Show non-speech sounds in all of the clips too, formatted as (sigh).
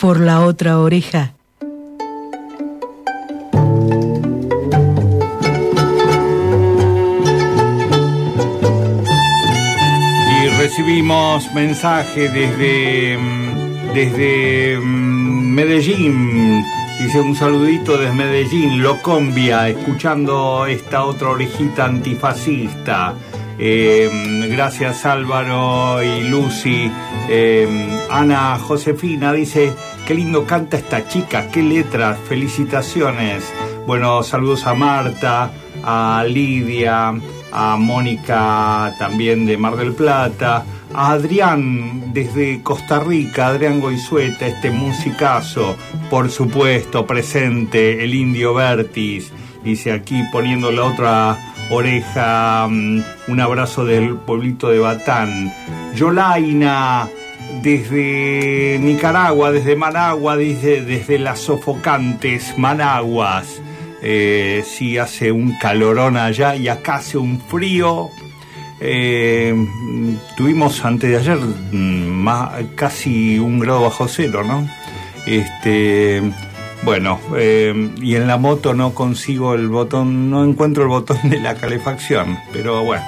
por la otra oreja. Y recibimos mensaje desde, mm, desde mm, Medellín. Dice un saludito desde Medellín, Locombia, escuchando esta otra orejita antifascista. Eh, gracias Álvaro y Lucy. Eh, Ana Josefina dice, qué lindo canta esta chica, qué letras, felicitaciones. Bueno, saludos a Marta, a Lidia, a Mónica también de Mar del Plata, a Adrián desde Costa Rica, Adrián Goizueta, este musicazo, por supuesto, presente, el indio Vertis, dice aquí poniendo la otra oreja, mm, un abrazo del pueblito de Batán, Yolaina, desde Nicaragua, desde Managua, desde, desde las sofocantes Managuas. Eh, sí hace un calorón allá y acá hace un frío. Eh, tuvimos antes de ayer mm, más, casi un grado bajo cero, ¿no? Este, bueno, eh, y en la moto no consigo el botón, no encuentro el botón de la calefacción, pero bueno,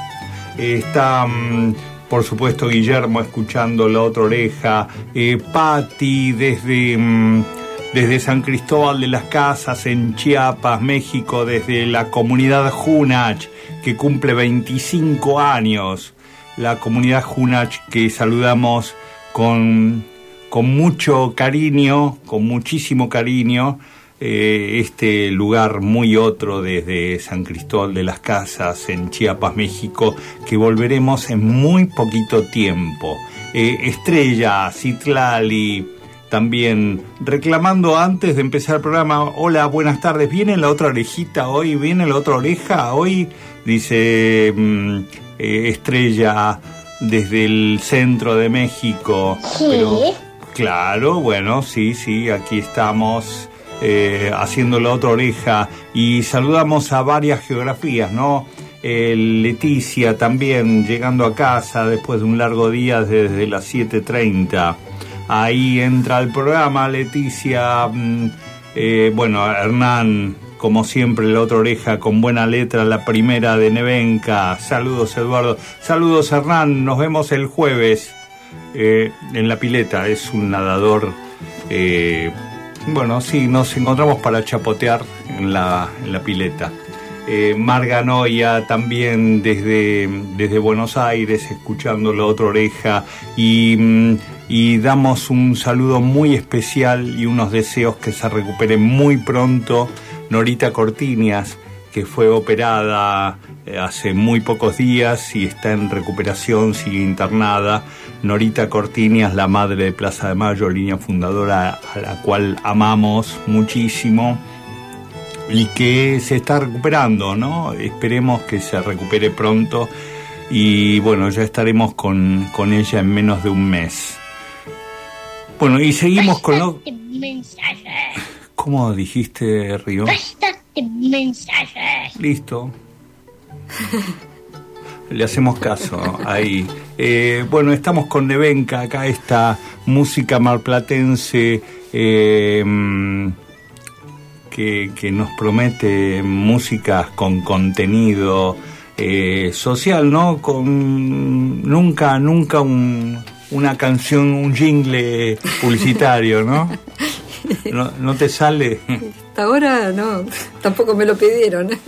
está... Mm, por supuesto Guillermo escuchando la otra oreja, eh, Patti desde, mm, desde San Cristóbal de las Casas en Chiapas, México, desde la comunidad Junach que cumple 25 años, la comunidad Junach que saludamos con, con mucho cariño, con muchísimo cariño, eh, este lugar muy otro desde San Cristóbal de las Casas en Chiapas, México, que volveremos en muy poquito tiempo. Eh, Estrella, Citlali, también reclamando antes de empezar el programa, hola, buenas tardes, ¿viene la otra orejita hoy? ¿Viene la otra oreja hoy? Dice mm, eh, Estrella desde el centro de México. Sí. Pero, claro, bueno, sí, sí, aquí estamos eh, haciendo la otra oreja y saludamos a varias geografías, ¿no? Eh, Leticia también llegando a casa después de un largo día desde las 7.30. Ahí entra el programa Leticia, mm, eh, bueno, Hernán, como siempre, la otra oreja con buena letra, la primera de Nevenca. Saludos Eduardo, saludos Hernán, nos vemos el jueves en la pileta, es un nadador bueno, sí, nos encontramos para chapotear en la, en la pileta. Eh, Marganoia también desde, desde Buenos Aires, escuchando la otra oreja. Y, mm, y damos un saludo muy especial y unos deseos que se recupere muy pronto. Norita Cortinias, que fue operada hace muy pocos días y está en recuperación, sigue internada. Norita Cortinias, la madre de Plaza de Mayo, línea fundadora a la cual amamos muchísimo y que se está recuperando, ¿no? Esperemos que se recupere pronto y bueno, ya estaremos con, con ella en menos de un mes. Bueno, y seguimos con lo... Mensajes. ¿Cómo dijiste, Río? Basta de mensajes. Listo. (laughs) Le hacemos caso ahí. Eh, bueno, estamos con Nevenka, acá esta música marplatense eh, que, que nos promete músicas con contenido eh, social, ¿no? Con nunca, nunca un- una canción, un jingle publicitario, ¿no? (laughs) ¿No, no te sale? Hasta ahora no, tampoco me lo pidieron. (laughs)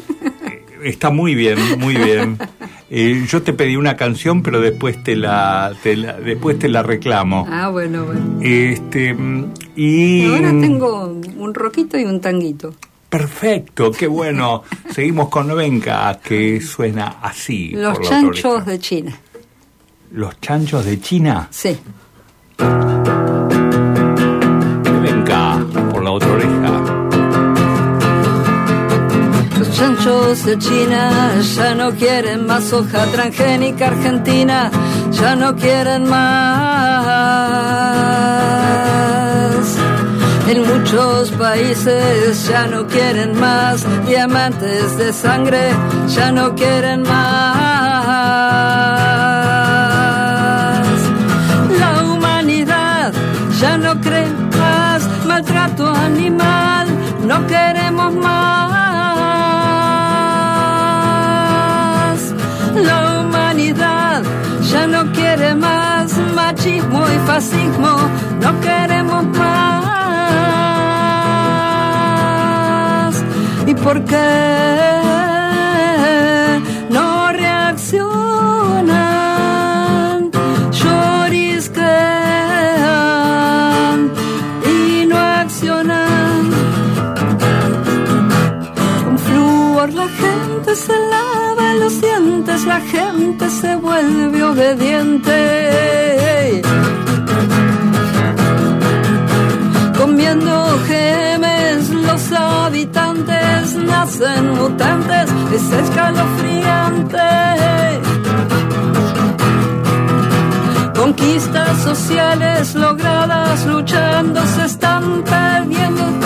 Está muy bien, muy bien. (laughs) Eh, yo te pedí una canción, pero después te la, te la- después te la reclamo. Ah, bueno, bueno. Este y Ahora tengo un roquito y un tanguito. perfecto, qué bueno. Seguimos con Novenca, que suena así. Los por chanchos de China. Los chanchos de China. Sí. De China ya no quieren más soja transgénica argentina, ya no quieren más. En muchos países ya no quieren más diamantes de sangre, ya no quieren más. La humanidad ya no cree más maltrato animal, no queremos más. No quiere más machismo y fascismo, no queremos más. ¿Y por qué no reaccionan? Llorisquean y no accionan. La gente se lava los dientes, la gente se vuelve obediente. Comiendo gemes los habitantes nacen mutantes, es escalofriante. Conquistas sociales logradas luchando se están perdiendo,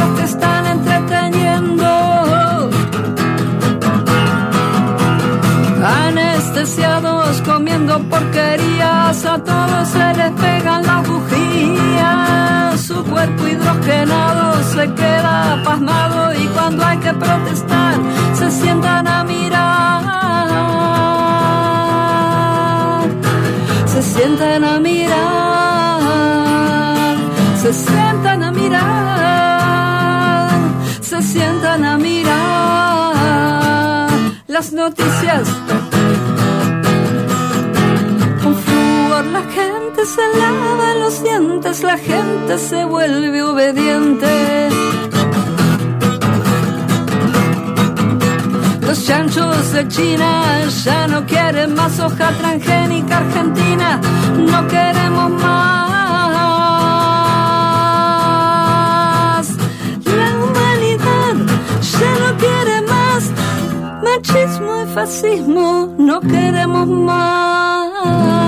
Anestesiados comiendo porquerías, a todos se les pegan las bujías. Su cuerpo hidrogenado se queda pasmado y cuando hay que protestar se sientan a mirar. Se sientan a mirar. Se sientan a mirar. Se sientan a mirar las noticias. Gente se lava los dientes, la gente se vuelve obediente. Los chanchos de China ya no quieren más hoja transgénica argentina, no queremos más. La humanidad ya no quiere más machismo y fascismo, no queremos más.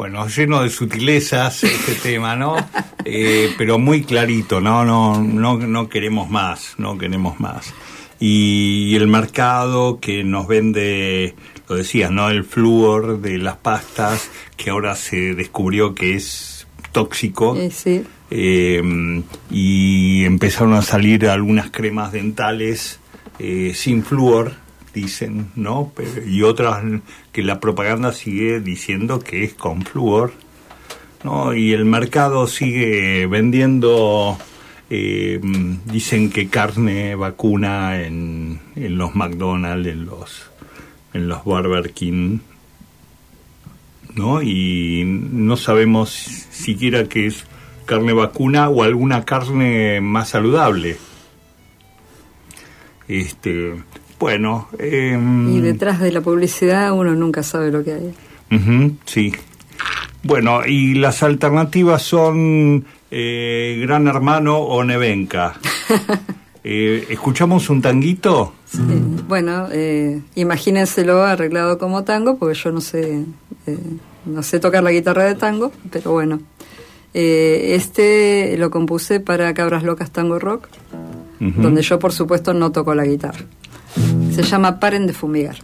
Bueno, lleno de sutilezas este (laughs) tema, ¿no? Eh, pero muy clarito, ¿no? No, no, no queremos más, no queremos más. Y el mercado que nos vende, lo decías, ¿no? El flúor de las pastas, que ahora se descubrió que es tóxico. Eh, sí. Eh, y empezaron a salir algunas cremas dentales eh, sin flúor, dicen, ¿no? Pero- y otras que la propaganda sigue diciendo que es con flúor, ¿no? Y el mercado sigue vendiendo, eh, dicen que carne vacuna en, en los McDonald's, en los, en los Burger King, ¿no? Y no sabemos siquiera que es carne vacuna o alguna carne más saludable. Este, bueno, em, Y detrás de la publicidad uno nunca sabe lo que hay. sí. Bueno, y las alternativas son eh, Gran Hermano o Nevenka. (laughs) Eh, ¿Escuchamos un tanguito? Sí. Bueno, eh, imagínenselo arreglado como tango, porque yo no sé, eh, no sé tocar la guitarra de tango, pero bueno. Eh, este lo compuse para Cabras Locas Tango Rock, donde yo por supuesto no toco la guitarra. Se llama Paren de fumigar.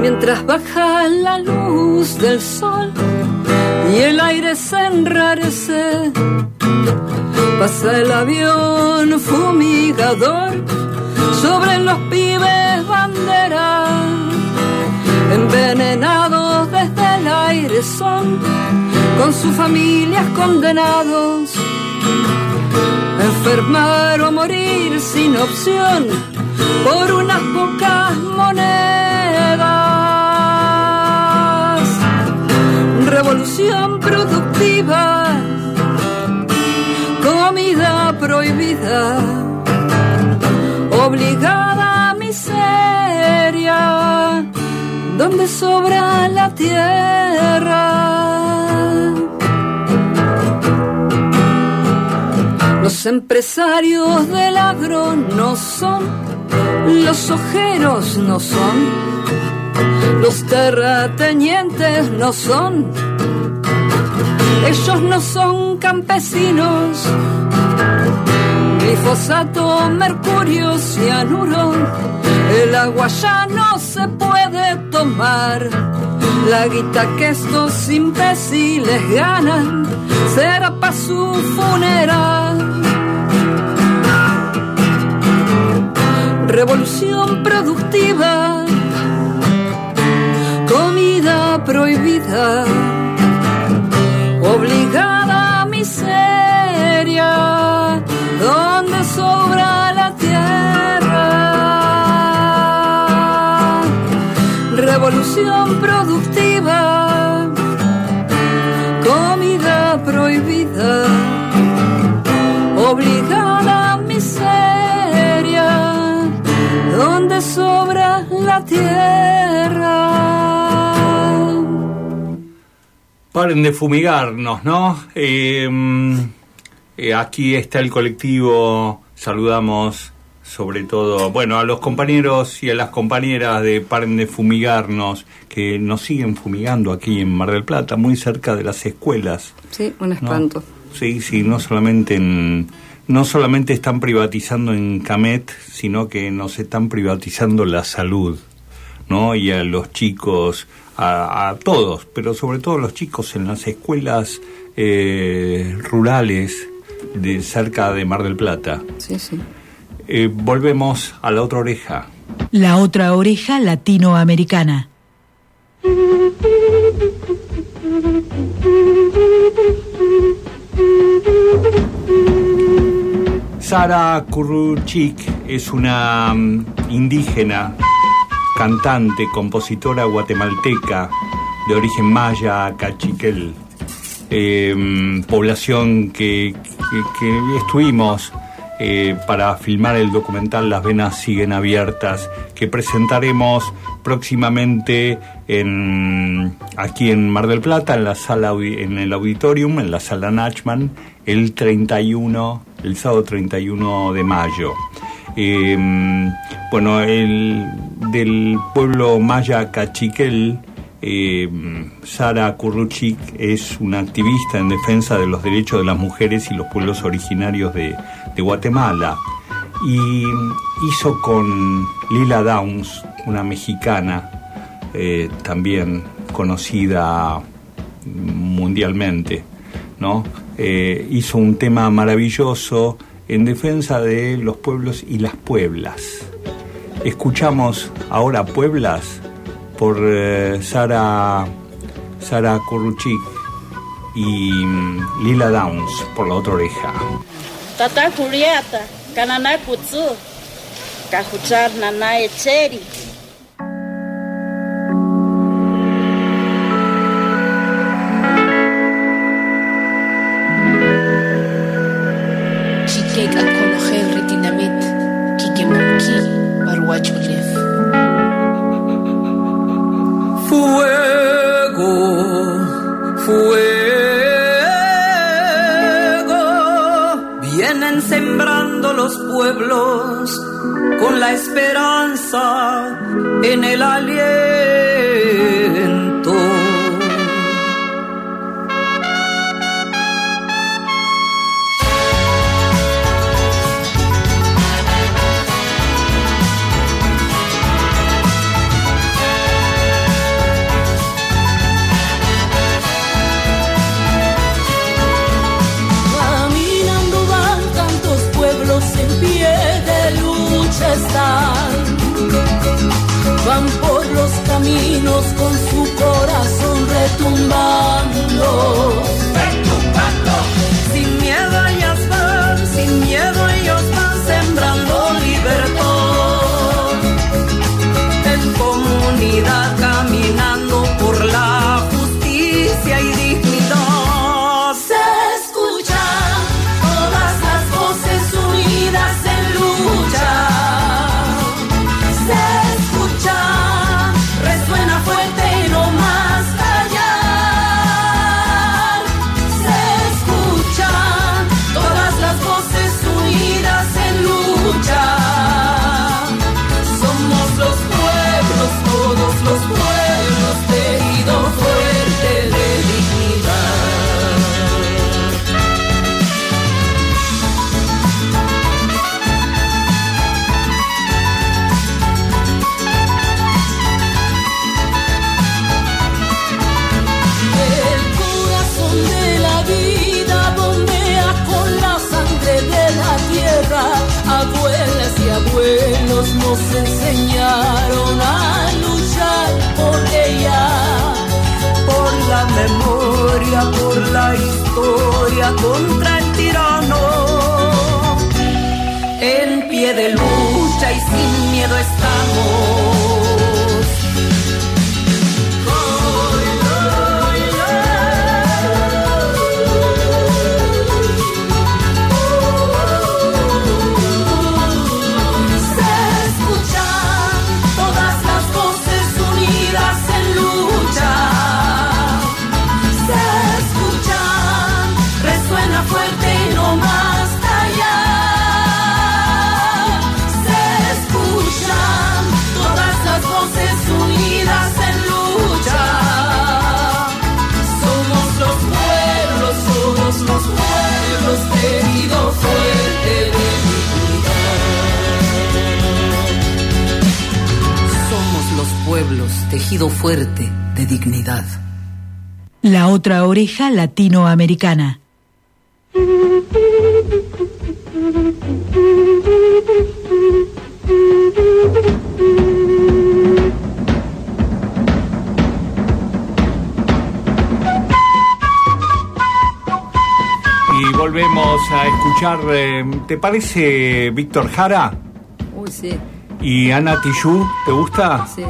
Mientras baja la luz del sol y el aire se enrarece, pasa el avión fumigador sobre los pibes bandera, envenenados desde el aire son con sus familias condenados a enfermar o morir sin opción por unas pocas monedas. Revolución productiva, comida prohibida, obligada miseria, donde sobra la tierra. Los empresarios del agro no son, los ojeros no son, los terratenientes no son, ellos no son campesinos. Glifosato, mercurio, cianuro, el agua ya no se puede tomar. La guita que estos imbéciles ganan será para su funeral. Revolución productiva, comida prohibida, obligada miseria, donde sobra la tierra. Revolución productiva, comida prohibida, obligada la tierra. Paren de fumigarnos, ¿no? Eh, mm, eh, aquí está el colectivo, saludamos sobre todo, bueno, a los compañeros y a las compañeras de Paren de fumigarnos, que nos siguen fumigando aquí en Mar del Plata, muy cerca de las escuelas. Sí, un espanto. Sí, sí, no solamente en no solamente están privatizando en Camet, sino que nos están privatizando la salud, ¿no? Y a los chicos, a, a todos, pero sobre todo a los chicos en las escuelas eh, rurales de cerca de Mar del Plata. Sí, sí. Eh, volvemos a la otra oreja. La otra oreja latinoamericana. Sara Kuruchik es una mm, indígena, cantante, compositora guatemalteca de origen maya, cachiquel, eh, mm, población que, que- estuvimos eh, para filmar el documental Las venas siguen abiertas, que presentaremos próximamente aquí en Mar del Plata, en la sala en el auditorium, en la sala Nachman, el 31, el sábado 31 de mayo. Eh, bueno, el del pueblo maya cachiquel, eh, Sara Kurruchik es una activista en defensa de los derechos de las mujeres y los pueblos originarios de, de Guatemala. Y hizo con Lila Downs, una mexicana, eh, también conocida mundialmente. Eh, hizo un tema maravilloso en defensa de los pueblos y las pueblas. Escuchamos ahora Pueblas por eh, Sara Sara y mm, Lila Downs por la otra oreja. Sembrando los pueblos con la esperanza en el aliento. Van por los caminos con su corazón retumbando. Nos enseñaron a luchar por ella, por la memoria, por la historia contra el tirano. En pie de lucha y sin miedo estamos. Tejido fuerte de dignidad. La otra oreja latinoamericana. Y volvemos a escuchar, eh, ¿te parece Víctor Jara Uy, sí, y Ana Tijoux? ¿Te gusta? sí.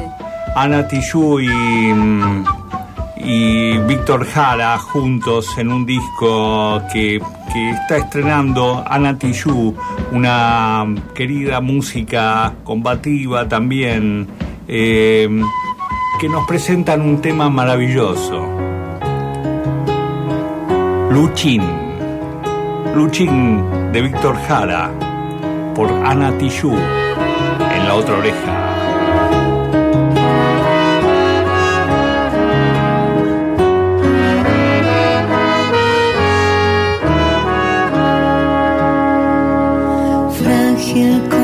Ana Tijoux y, mm, y Víctor Jara juntos en un disco que, que está estrenando Ana Tijoux, una querida música combativa también, eh, que nos presentan un tema maravilloso. Luchín. Luchín de Víctor Jara por Ana Tijoux en la otra oreja. Yeah.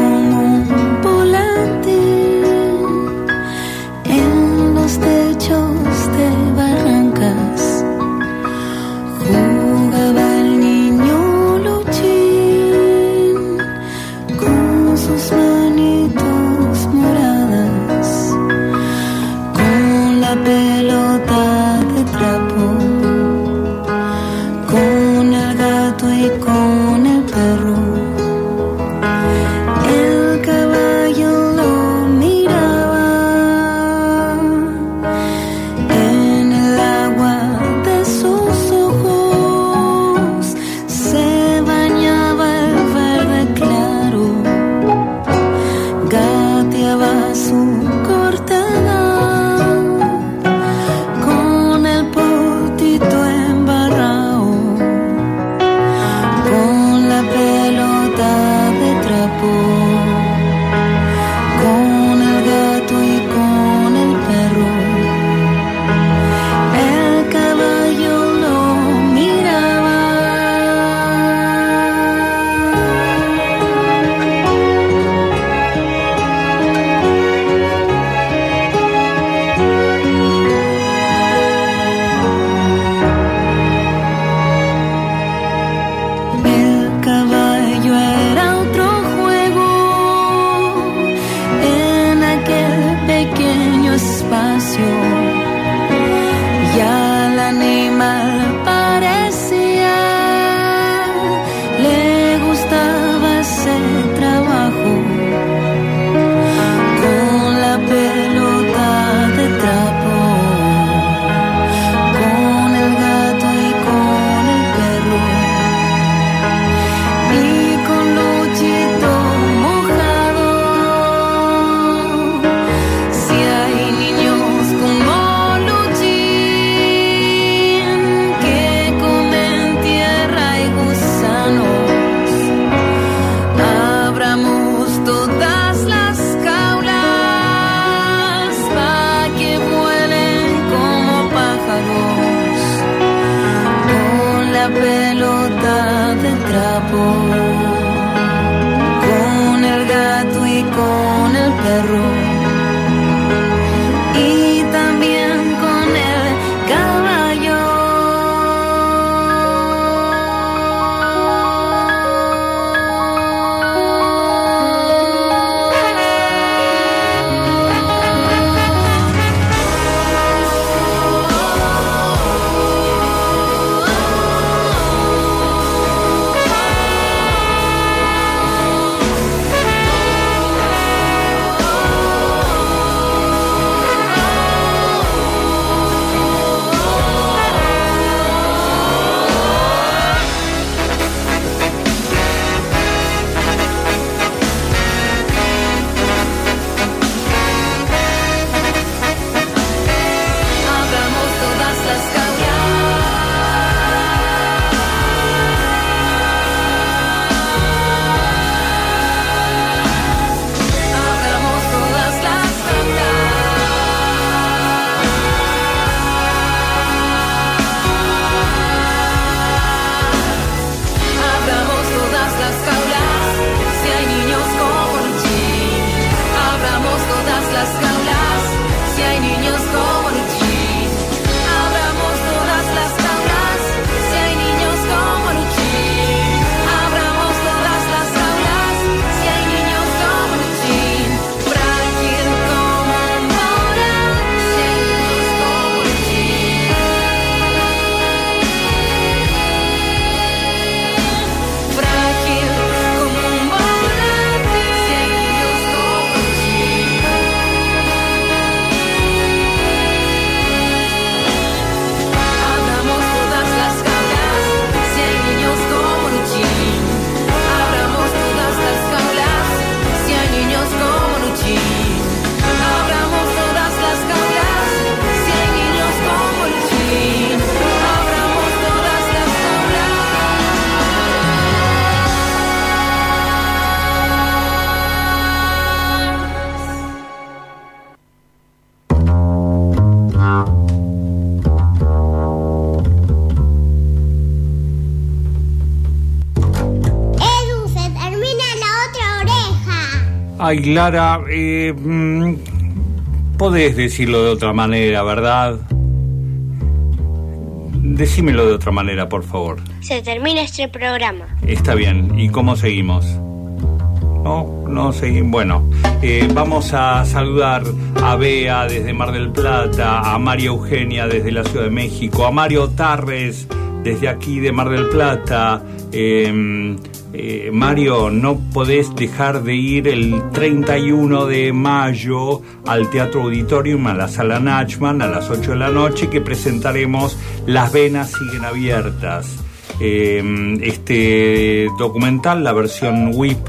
Ay, Lara, eh, mm, podés decirlo de otra manera, ¿verdad? Decímelo de otra manera, por favor. Se termina este programa. Está bien. ¿Y cómo seguimos? No, no seguimos. Bueno, eh, vamos a saludar a Bea desde Mar del Plata, a María Eugenia desde la Ciudad de México, a Mario Tarres desde aquí de Mar del Plata. Eh, eh, Mario, no podés dejar de ir el 31 de mayo al Teatro Auditorium, a la Sala Nachman, a las 8 de la noche, que presentaremos Las Venas Siguen Abiertas. Eh, este documental, la versión WIP,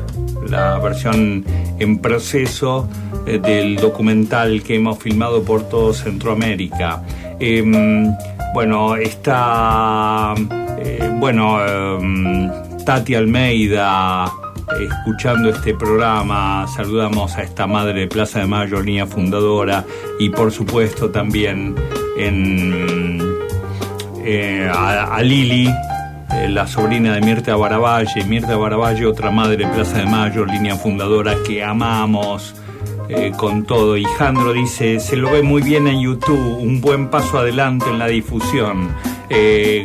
la versión en proceso eh, del documental que hemos filmado por todo Centroamérica. Em, bueno, está, bueno, em, Tati Almeida escuchando este programa, saludamos a esta madre de Plaza de Mayo, línea fundadora, y por supuesto también eh, a, a Lili, eh, la sobrina de Mirta Baravalle, Mirta Baravalle, otra madre de Plaza de Mayo, línea fundadora que amamos eh, con todo. Y Jandro dice, se lo ve muy bien en YouTube, un buen paso adelante en la difusión.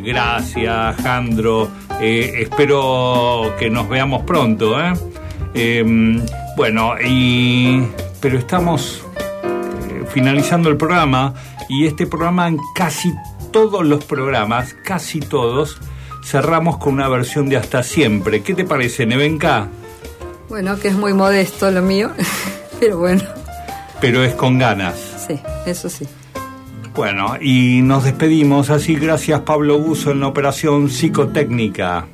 Gracias, Jandro. Eh, espero que nos veamos pronto. ¿eh? Em, bueno, y pero estamos eh, finalizando el programa y este programa en casi todos los programas, casi todos, cerramos con una versión de Hasta Siempre. ¿Qué te parece, Nevenka? Bueno, que es muy modesto lo mío, (laughs) pero bueno, Pero es con ganas. sí, eso sí. Bueno, y nos despedimos así, gracias Pablo Buzo en la operación psicotécnica.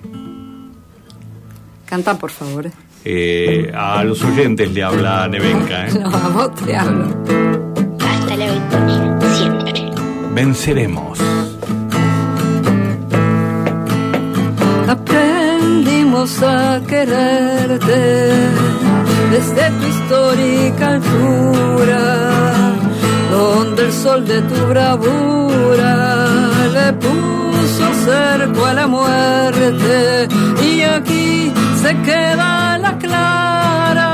Canta, por favor. Eh, a los oyentes le habla Nevenka. ¿eh? No, a vos te hablo. Hasta la victoria, siempre. Venceremos. Aprendimos a quererte desde tu histórica altura, donde el sol de tu bravura le puso cerco a la muerte y aquí se queda la clara,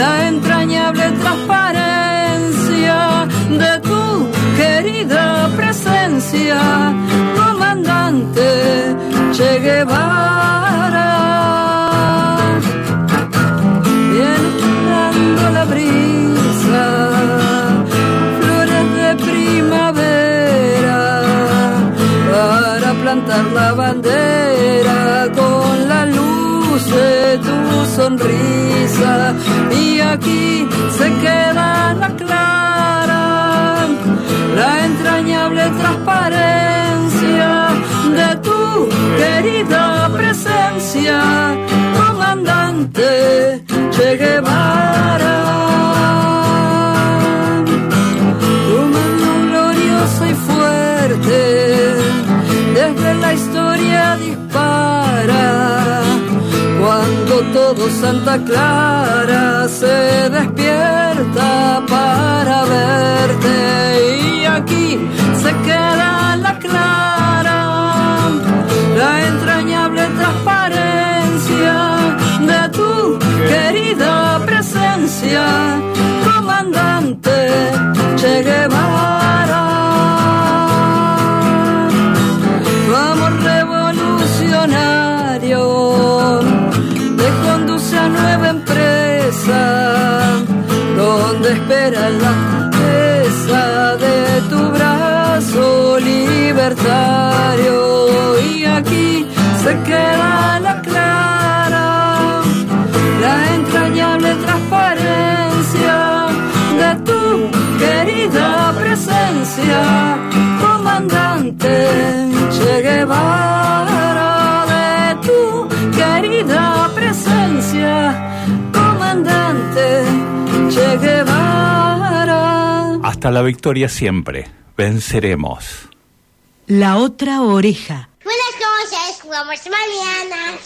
la entrañable transparencia de tu querida presencia, comandante Che Guevara. Dando la brisa, plantar la bandera con la luz de tu sonrisa. Y aquí se queda la clara, la entrañable transparencia de tu querida presencia, comandante Che Guevara. Tu mano gloriosa y fuerte, desde la historia dispara. Cuando todo Santa Clara se despierta para verte y aquí se queda la clara, la entrañable transparencia de tu querida presencia, comandante Che Guevara. Comandante Che Guevara, de tu querida presencia, comandante Che Guevara. Hasta la victoria siempre. Venceremos. La otra oreja. Buenas noches, jugamos mañana.